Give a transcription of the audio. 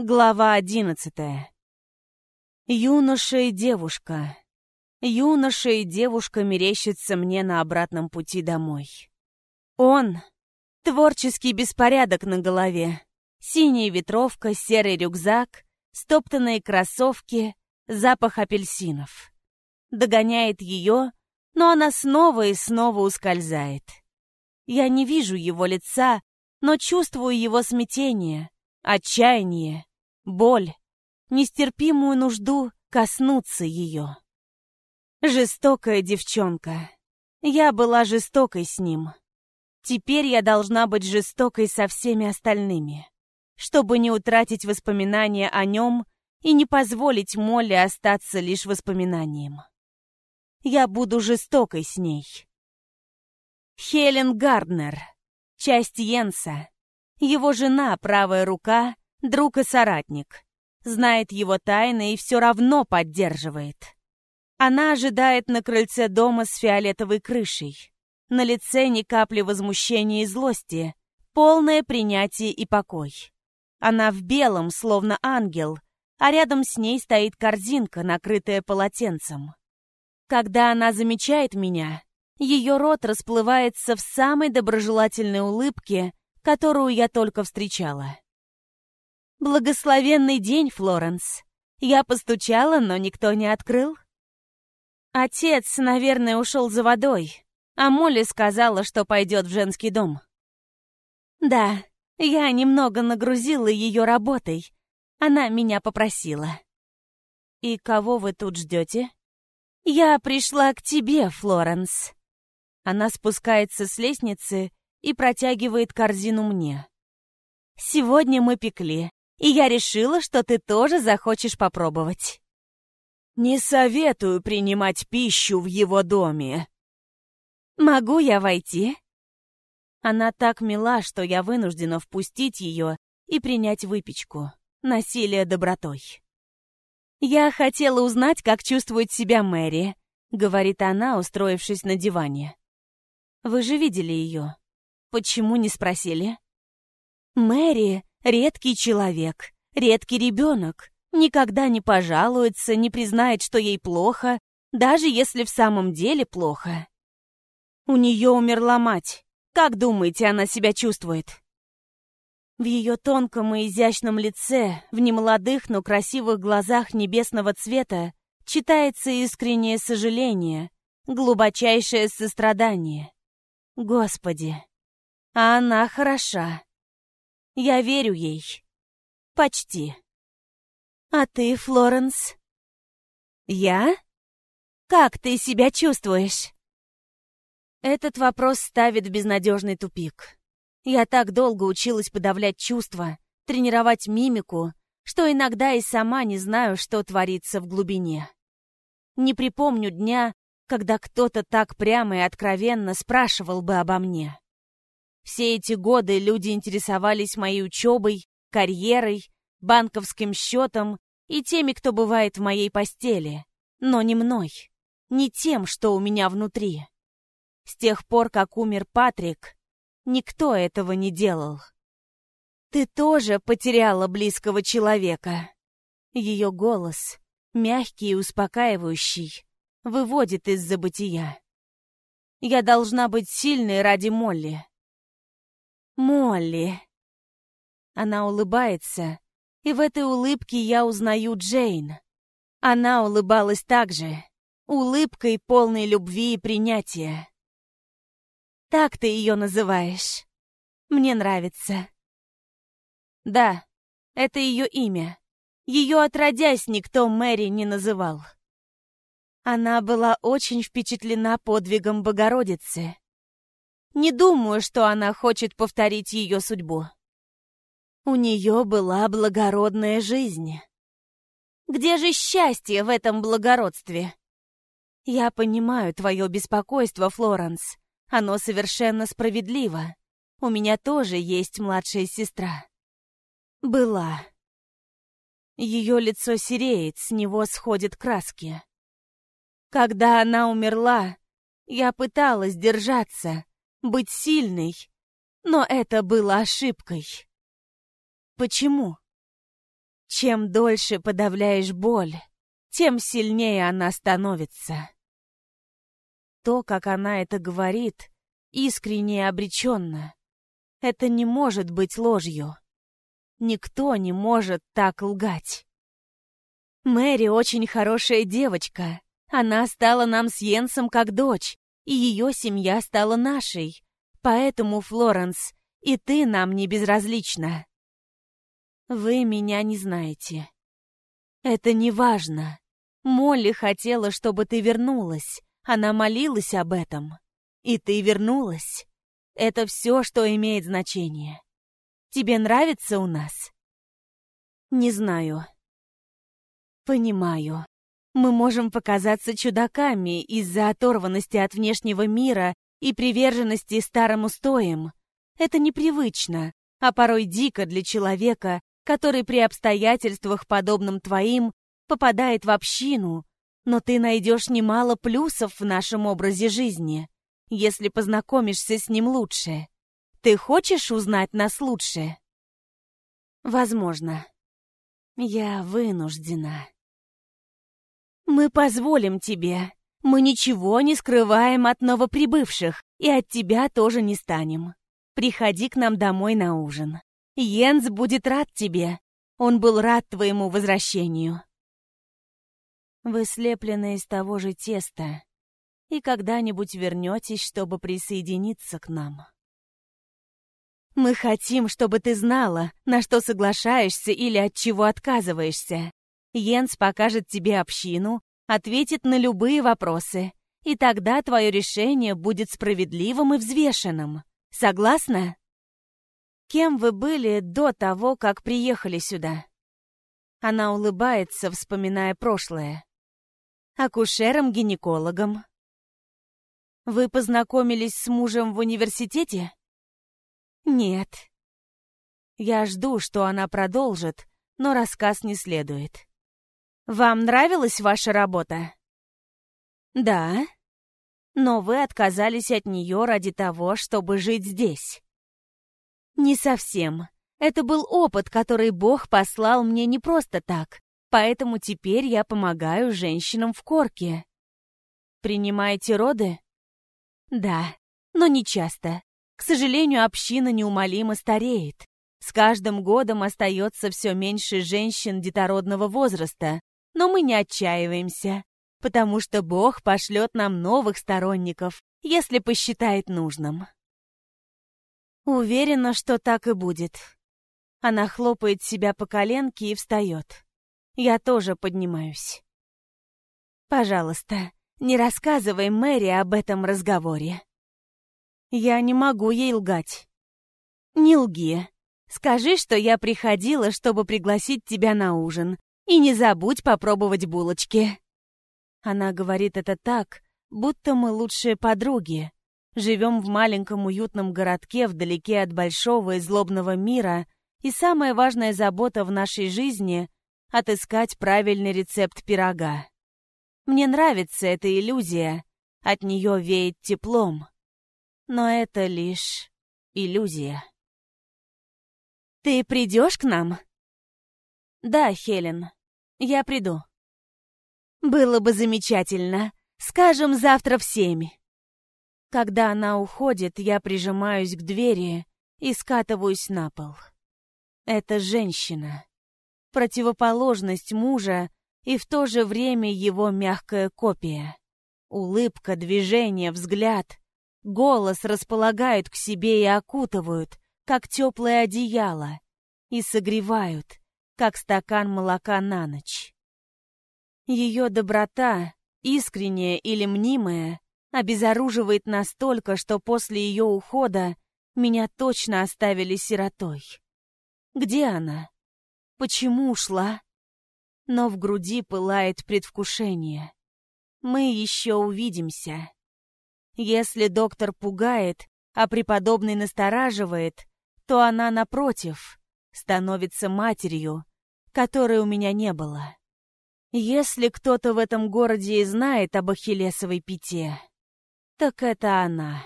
Глава одиннадцатая. Юноша и девушка. Юноша и девушка мерещатся мне на обратном пути домой. Он — творческий беспорядок на голове. Синяя ветровка, серый рюкзак, стоптанные кроссовки, запах апельсинов. Догоняет ее, но она снова и снова ускользает. Я не вижу его лица, но чувствую его смятение, отчаяние, боль, нестерпимую нужду коснуться ее. Жестокая девчонка. Я была жестокой с ним. Теперь я должна быть жестокой со всеми остальными, чтобы не утратить воспоминания о нем и не позволить Молли остаться лишь воспоминанием. Я буду жестокой с ней. Хелен Гарднер, часть Йенса, его жена, правая рука, друг и соратник. Знает его тайны и все равно поддерживает. Она ожидает на крыльце дома с фиолетовой крышей. На лице ни капли возмущения и злости, полное принятие и покой. Она в белом, словно ангел, а рядом с ней стоит корзинка, накрытая полотенцем. Когда она замечает меня, ее рот расплывается в самой доброжелательной улыбке, которую я только встречала. «Благословенный день, Флоренс. Я постучала, но никто не открыл. Отец, наверное, ушел за водой, а Молли сказала, что пойдет в женский дом. Да, я немного нагрузила ее работой. Она меня попросила. И кого вы тут ждете? Я пришла к тебе, Флоренс. Она спускается с лестницы и протягивает корзину мне. «Сегодня мы пекли, и я решила, что ты тоже захочешь попробовать». «Не советую принимать пищу в его доме». «Могу я войти?» Она так мила, что я вынуждена впустить ее и принять выпечку. Насилие добротой. «Я хотела узнать, как чувствует себя Мэри», — говорит она, устроившись на диване. «Вы же видели ее. Почему не спросили? Мэри — редкий человек, редкий ребенок. Никогда не пожалуется, не признает, что ей плохо, даже если в самом деле плохо. У нее умерла мать. Как думаете, она себя чувствует? В ее тонком и изящном лице, в немолодых, но красивых глазах небесного цвета читается искреннее сожаление, глубочайшее сострадание. Господи, а она хороша. Я верю ей. Почти. А ты, Флоренс? Я? Как ты себя чувствуешь? Этот вопрос ставит в безнадежный тупик. Я так долго училась подавлять чувства, тренировать мимику, что иногда и сама не знаю, что творится в глубине. Не припомню дня, когда кто-то так прямо и откровенно спрашивал бы обо мне. Все эти годы люди интересовались моей учебой, карьерой, банковским счетом и теми, кто бывает в моей постели, но не мной, не тем, что у меня внутри. С тех пор, как умер Патрик, никто этого не делал. Ты тоже потеряла близкого человека. Ее голос, мягкий и успокаивающий, выводит из забытия. Я должна быть сильной ради Молли. Молли. Она улыбается, и в этой улыбке я узнаю Джейн. Она улыбалась так же, улыбкой полной любви и принятия. Так ты ее называешь. Мне нравится. Да, это ее имя. Ее отродясь никто Мэри не называл. Она была очень впечатлена подвигом Богородицы. Не думаю, что она хочет повторить ее судьбу. У нее была благородная жизнь. Где же счастье в этом благородстве? Я понимаю твое беспокойство, Флоренс. Оно совершенно справедливо. У меня тоже есть младшая сестра. Была. Ее лицо сереет, с него сходят краски. Когда она умерла, я пыталась держаться, быть сильной, но это было ошибкой. Почему? Чем дольше подавляешь боль, тем сильнее она становится. То, как она это говорит, искренне и обреченно. Это не может быть ложью. Никто не может так лгать. Мэри очень хорошая девочка. Она стала нам с Йенсом как дочь, и ее семья стала нашей. Поэтому, Флоренс, и ты нам не безразлична. Вы меня не знаете. Это не важно. Молли хотела, чтобы ты вернулась. Она молилась об этом. И ты вернулась. Это все, что имеет значение. Тебе нравится у нас? Не знаю. Понимаю. Мы можем показаться чудаками из-за оторванности от внешнего мира и приверженности старым устоям. Это непривычно, а порой дико для человека, который при обстоятельствах, подобным твоим, попадает в общину, но ты найдешь немало плюсов в нашем образе жизни, если познакомишься с ним лучше. Ты хочешь узнать нас лучше? Возможно. Я вынуждена. Мы позволим тебе. Мы ничего не скрываем от новоприбывших, и от тебя тоже не станем. Приходи к нам домой на ужин. Йенс будет рад тебе. Он был рад твоему возвращению. Вы слеплены из того же теста, и когда-нибудь вернетесь, чтобы присоединиться к нам. Мы хотим, чтобы ты знала, на что соглашаешься или от чего отказываешься. Йенс покажет тебе общину, ответит на любые вопросы, и тогда твое решение будет справедливым и взвешенным. Согласна? Кем вы были до того, как приехали сюда? Она улыбается, вспоминая прошлое. Акушером-гинекологом. Вы познакомились с мужем в университете? Нет. Я жду, что она продолжит, но рассказ не следует. Вам нравилась ваша работа? Да. Но вы отказались от нее ради того, чтобы жить здесь. Не совсем. Это был опыт, который Бог послал мне не просто так, поэтому теперь я помогаю женщинам в корке. Принимаете роды? Да, но не часто. К сожалению, община неумолимо стареет. С каждым годом остается все меньше женщин детородного возраста, но мы не отчаиваемся, потому что Бог пошлет нам новых сторонников, если посчитает нужным. Уверена, что так и будет. Она хлопает себя по коленке и встает. Я тоже поднимаюсь. Пожалуйста, не рассказывай Мэри об этом разговоре. Я не могу ей лгать. Не лги. Скажи, что я приходила, чтобы пригласить тебя на ужин, и не забудь попробовать булочки. Она говорит это так, будто мы лучшие подруги. Живем в маленьком уютном городке вдалеке от большого и злобного мира, и самая важная забота в нашей жизни — отыскать правильный рецепт пирога. Мне нравится эта иллюзия, от нее веет теплом. Но это лишь иллюзия. «Ты придешь к нам?» «Да, Хелен, я приду. Было бы замечательно. Скажем, завтра в семь. Когда она уходит, я прижимаюсь к двери и скатываюсь на пол. Это женщина. Противоположность мужа и в то же время его мягкая копия. Улыбка, движение, взгляд, голос располагают к себе и окутывают, как теплое одеяло, и согревают, как стакан молока на ночь. Ее доброта, искренняя или мнимая, обезоруживает настолько, что после ее ухода меня точно оставили сиротой. Где она? Почему ушла? Но в груди пылает предвкушение. Мы еще увидимся. Если доктор пугает, а преподобный настораживает, то она, напротив, становится матерью, которой у меня не было. Если кто-то в этом городе и знает об Ахиллесовой пяте, так это она.